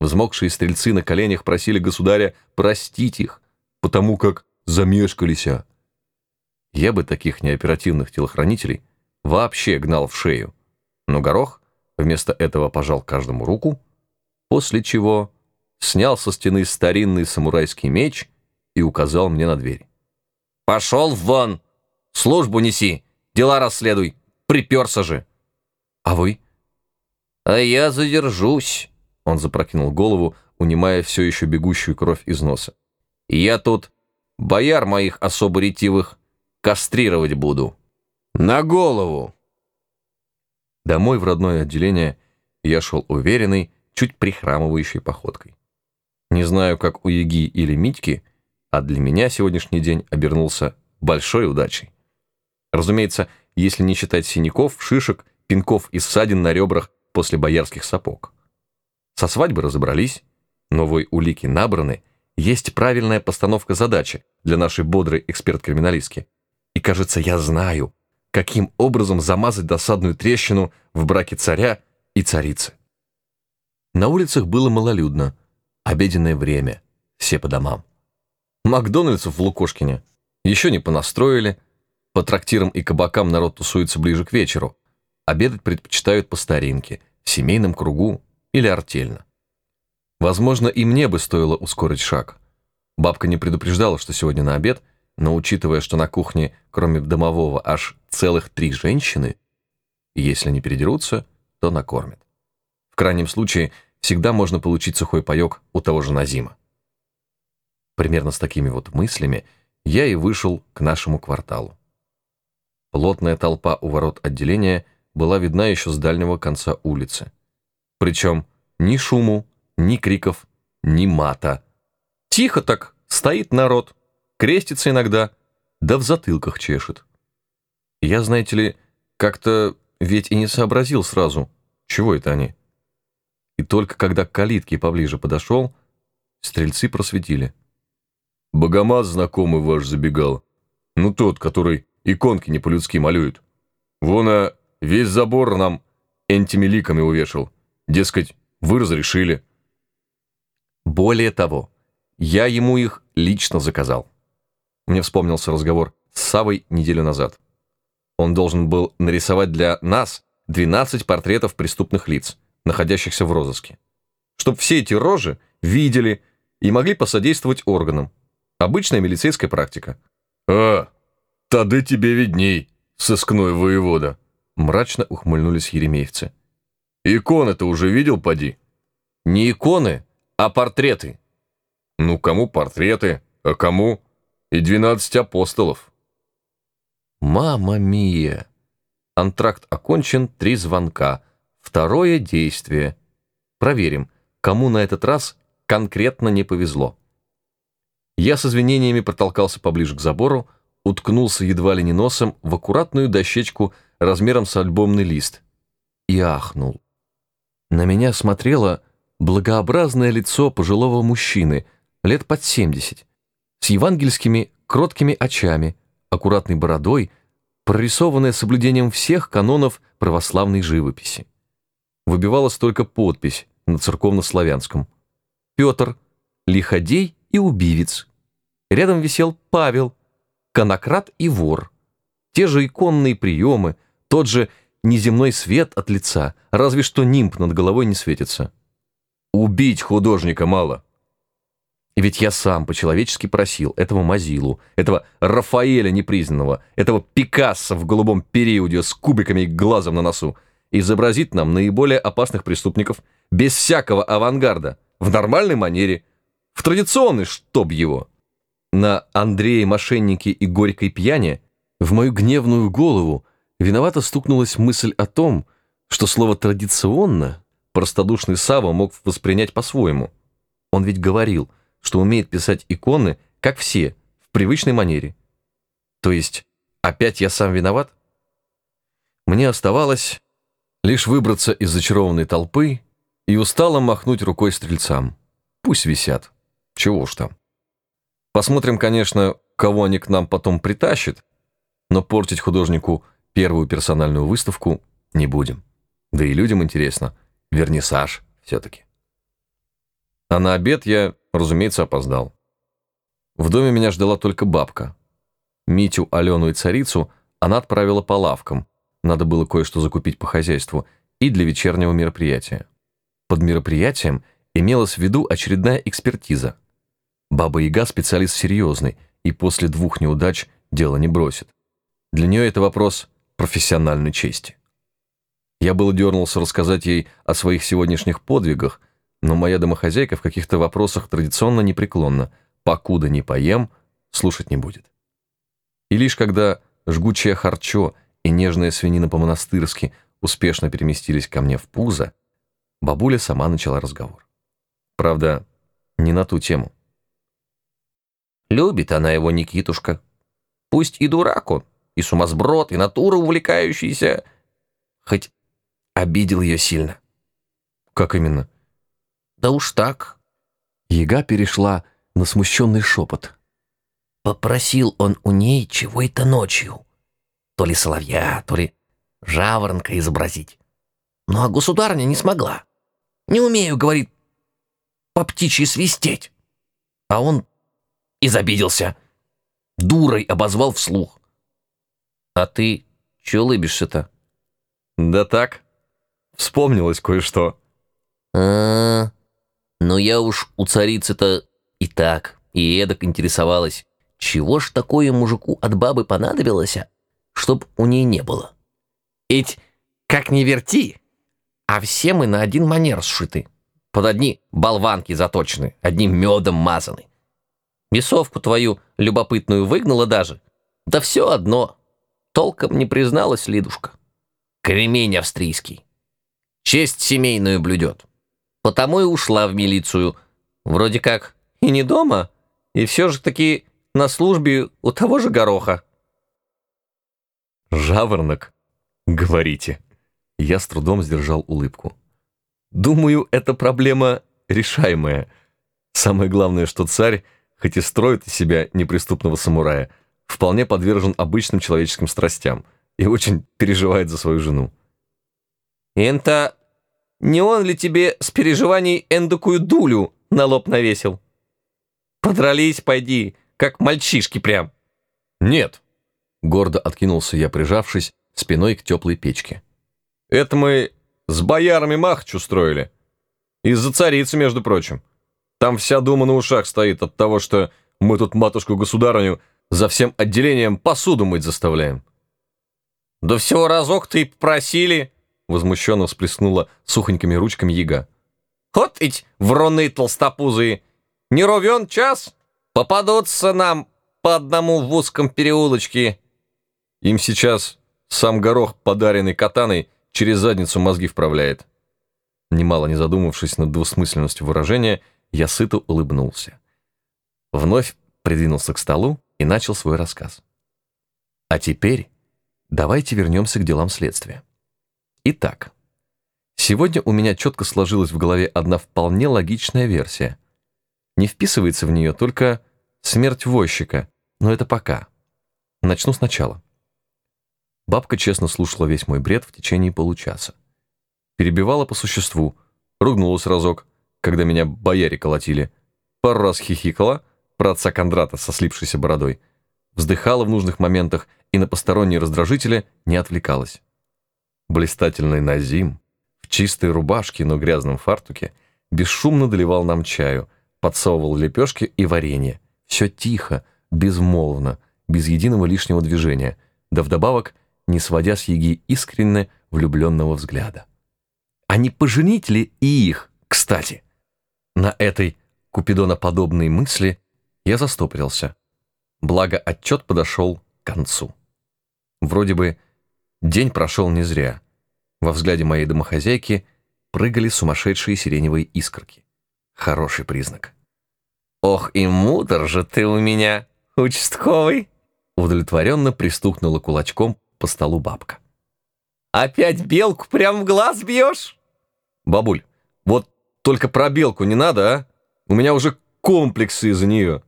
Взмокшие стрельцы на коленях просили государя простить их, потому как замешкались. Я бы таких неоперативных телохранителей вообще гнал в шею. Но Горох вместо этого пожал каждому руку, после чего снял со стены старинный самурайский меч и указал мне на дверь. «Пошел вон! Службу неси! Дела расследуй! Приперся же!» «А вы?» «А я задержусь!» Он запрокинул голову, унимая все еще бегущую кровь из носа. «Я тут бояр моих особо ретивых кастрировать буду. На голову!» Домой в родное отделение я шел уверенный, чуть прихрамывающей походкой. Не знаю, как у Яги или Митьки, а для меня сегодняшний день обернулся большой удачей. Разумеется, если не считать синяков, шишек, пинков и ссадин на ребрах после боярских сапог. Со свадьбы разобрались, новые улики набраны, есть правильная постановка задачи для нашей бодрой эксперт-криминалистки. И кажется, я знаю, каким образом замазать досадную трещину в браке царя и царицы. На улицах было малолюдно, обеденное время, все по домам. Макдональдсов в Лукошкине еще не понастроили, по трактирам и кабакам народ тусуется ближе к вечеру, обедать предпочитают по старинке, в семейном кругу или артельно. Возможно, и мне бы стоило ускорить шаг. Бабка не предупреждала, что сегодня на обед, но учитывая, что на кухне, кроме домового, аж целых три женщины, если не передерутся, то накормят. В крайнем случае, всегда можно получить сухой паёк у того же Назима. Примерно с такими вот мыслями я и вышел к нашему кварталу. Плотная толпа у ворот отделения была видна еще с дальнего конца улицы. Причем ни шуму, ни криков, ни мата. Тихо так стоит народ, крестится иногда, да в затылках чешет. Я, знаете ли, как-то ведь и не сообразил сразу, чего это они. И только когда к калитке поближе подошел, стрельцы просветили. «Богомаз знакомый ваш забегал. Ну тот, который иконки не по-людски малюет. Вон, а весь забор нам этими ликами увешал. Дескать, вы разрешили». Более того, я ему их лично заказал. Мне вспомнился разговор с Савой неделю назад. Он должен был нарисовать для нас 12 портретов преступных лиц – находящихся в розыске. Чтоб все эти рожи видели и могли посодействовать органам. Обычная милицейская практика. «А, тады тебе видней, сыскной воевода!» Мрачно ухмыльнулись еремеевцы. «Иконы-то уже видел, поди?» «Не иконы, а портреты». «Ну, кому портреты, а кому и двенадцать апостолов?» «Мама мия!» Антракт окончен, три звонка – Второе действие. Проверим, кому на этот раз конкретно не повезло. Я с извинениями протолкался поближе к забору, уткнулся едва ли не носом в аккуратную дощечку размером с альбомный лист и ахнул. На меня смотрело благообразное лицо пожилого мужчины, лет под 70, с евангельскими кроткими очами, аккуратной бородой, прорисованное соблюдением всех канонов православной живописи выбивалась только подпись на церковно-славянском. Петр, лиходей и убивец. Рядом висел Павел, конократ и вор. Те же иконные приемы, тот же неземной свет от лица, разве что нимб над головой не светится. Убить художника мало. Ведь я сам по-человечески просил этого Мазилу, этого Рафаэля непризнанного, этого Пикассо в голубом периоде с кубиками и глазом на носу, изобразит нам наиболее опасных преступников без всякого авангарда, в нормальной манере, в традиционной, чтоб его. На Андрее мошеннике и горькой пьяне в мою гневную голову виновато стукнулась мысль о том, что слово «традиционно» простодушный Сава мог воспринять по-своему. Он ведь говорил, что умеет писать иконы, как все, в привычной манере. То есть, опять я сам виноват? Мне оставалось Лишь выбраться из зачарованной толпы и устало махнуть рукой стрельцам. Пусть висят. Чего уж там. Посмотрим, конечно, кого они к нам потом притащат, но портить художнику первую персональную выставку не будем. Да и людям интересно. Вернисаж все-таки. А на обед я, разумеется, опоздал. В доме меня ждала только бабка. Митю, Алену и царицу она отправила по лавкам. Надо было кое-что закупить по хозяйству и для вечернего мероприятия. Под мероприятием имелась в виду очередная экспертиза. Баба-яга специалист серьезный и после двух неудач дело не бросит. Для нее это вопрос профессиональной чести. Я было дернулся рассказать ей о своих сегодняшних подвигах, но моя домохозяйка в каких-то вопросах традиционно непреклонна. Покуда не поем, слушать не будет. И лишь когда жгучее харчо и нежная свинина по-монастырски успешно переместились ко мне в пузо, бабуля сама начала разговор. Правда, не на ту тему. Любит она его, Никитушка. Пусть и дурак он, и сумасброд, и натура увлекающаяся, хоть обидел ее сильно. Как именно? Да уж так. Яга перешла на смущенный шепот. Попросил он у ней чего-то ночью. То ли соловья, то ли жаворонка изобразить. Ну а государня не смогла. Не умею, говорит, по птичьи свистеть. А он изобиделся. Дурой обозвал вслух. А ты че улыбишься-то? Да так, вспомнилось кое-что. А, -а, а Ну я уж у царицы-то и так, и эдак интересовалась. Чего ж такое мужику от бабы понадобилось, а, чтоб у ней не было? Ведь как не верти, а все мы на один манер сшиты. Под одни болванки заточены, одним медом мазаны. Бесовку твою любопытную выгнала даже. Да все одно. Толком не призналась Лидушка. Кремень австрийский. Честь семейную блюдет. Потому и ушла в милицию. Вроде как и не дома, и все же таки на службе у того же Гороха. «Жаворонок, говорите». Я с трудом сдержал улыбку. «Думаю, эта проблема решаемая. Самое главное, что царь, хоть и строит из себя неприступного самурая, вполне подвержен обычным человеческим страстям и очень переживает за свою жену». «Это не он ли тебе с переживаний эндокую дулю на лоб навесил? Подрались, пойди, как мальчишки прям». «Нет», — гордо откинулся я, прижавшись спиной к теплой печке. «Это мы с боярами махач устроили. Из-за царицы, между прочим. Там вся дума на ушах стоит от того, что мы тут матушку-государыню за всем отделением посуду мыть заставляем». «Да всего разок ты просили», — возмущенно всплеснула сухонькими ручками яга. «Вот ведь вроны толстопузые! Не ровен час, Попадутся нам по одному в узком переулочке. Им сейчас сам горох, подаренный катаной, через задницу мозги вправляет. Немало не задумавшись над двусмысленностью выражения, я сыто улыбнулся. Вновь придвинулся к столу и начал свой рассказ. А теперь давайте вернемся к делам следствия. Итак, сегодня у меня четко сложилась в голове одна вполне логичная версия — не вписывается в нее только смерть возчика, но это пока. Начну сначала. Бабка честно слушала весь мой бред в течение получаса. Перебивала по существу, ругнулась разок, когда меня бояре колотили, пару раз хихикала про Кондрата со слипшейся бородой, вздыхала в нужных моментах и на посторонние раздражители не отвлекалась. Блистательный Назим в чистой рубашке, но грязном фартуке бесшумно доливал нам чаю — подсовывал лепешки и варенье. Все тихо, безмолвно, без единого лишнего движения, да вдобавок не сводя с Еги искренне влюбленного взгляда. А не поженить ли и их, кстати? На этой купидоноподобной мысли я застопорился. Благо отчет подошел к концу. Вроде бы день прошел не зря. Во взгляде моей домохозяйки прыгали сумасшедшие сиреневые искорки. Хороший признак. «Ох и мудр же ты у меня, участковый!» Удовлетворенно пристукнула кулачком по столу бабка. «Опять белку прям в глаз бьешь?» «Бабуль, вот только про белку не надо, а? У меня уже комплексы из-за нее».